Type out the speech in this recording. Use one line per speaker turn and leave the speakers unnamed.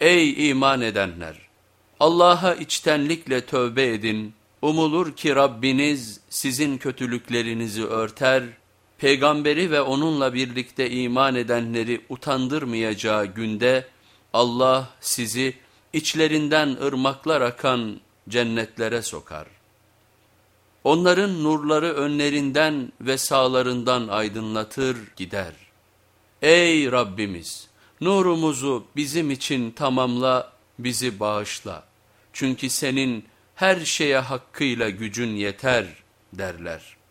Ey iman edenler! Allah'a içtenlikle tövbe edin, umulur ki Rabbiniz sizin kötülüklerinizi örter, peygamberi ve onunla birlikte iman edenleri utandırmayacağı günde Allah sizi içlerinden ırmaklar akan cennetlere sokar. Onların nurları önlerinden ve sağlarından aydınlatır gider. Ey Rabbimiz! Nurumuzu bizim için tamamla, bizi bağışla. Çünkü senin her şeye hakkıyla gücün yeter derler.''